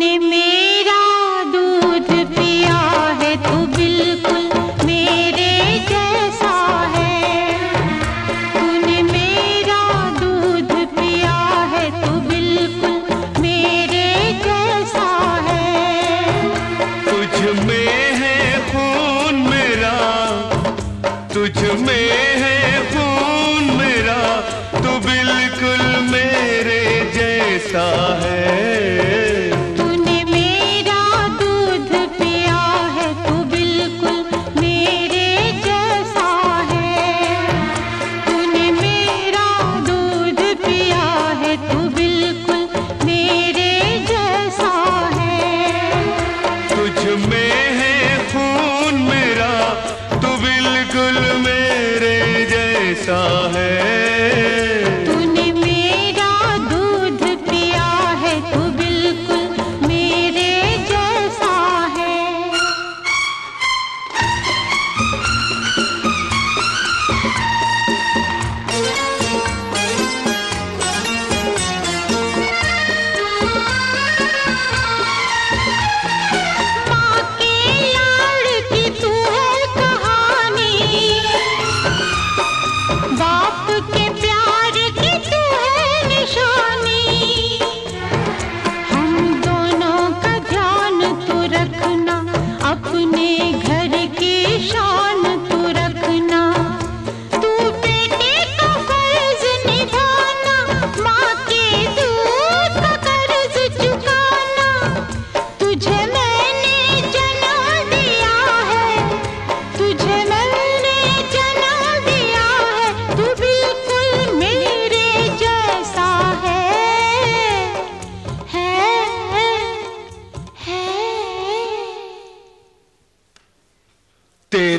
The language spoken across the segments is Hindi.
सुने में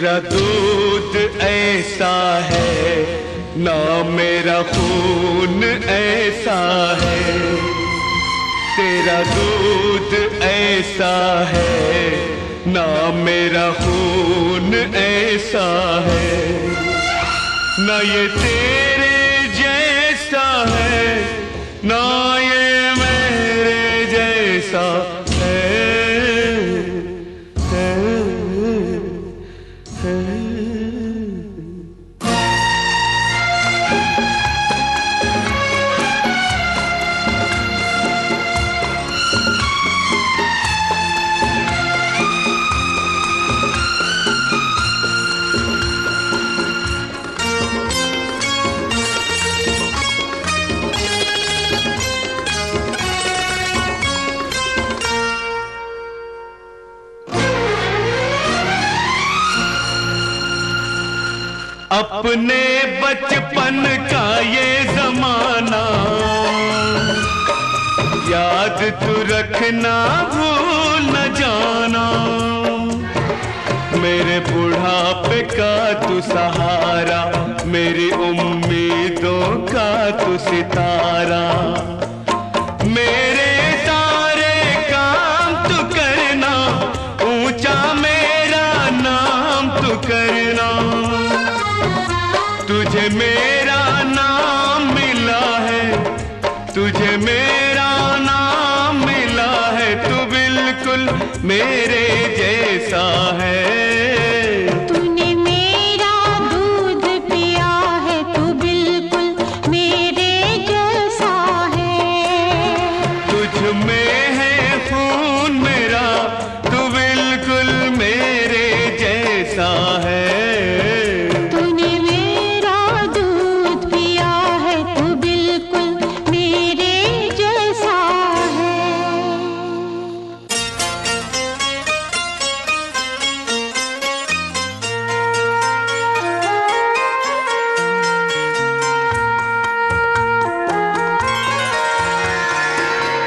मेरा दूध ऐसा है, ना मेरा खून ऐसा है। तेरा दूध ऐसा है, ना मेरा खून ऐसा है। ना ये तेरा अपने बचपन का ये जमाना। याद तू रखना भूल न जाना। मेरे बुढ़ापे का तू सहारा, मेरी उम्मीदों का तू सितारा। मेरे जैसा है।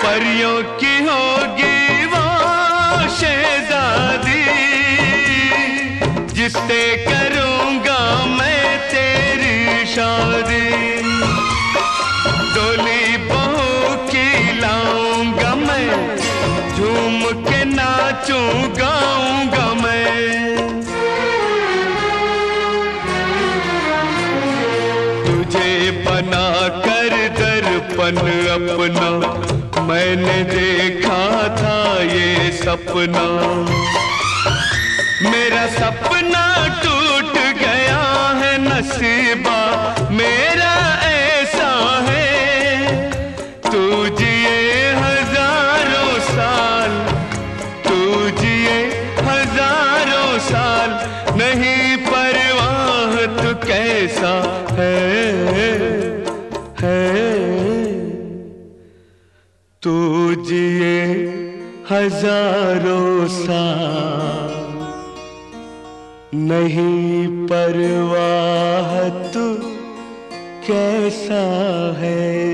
परियों की होगी वो शेजादी जिससे करूँगा मैं तेरी शादी। डोली बहू की लाऊँगा मैं, झूम के नाचूँगा बना कर दर्पण अपना मैंने देखा था ये सपना। मेरा सपना टूट गया है नसीबा। मेरा तू जिए हज़ारों सा नहीं परवाह तू कैसा है?